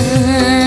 time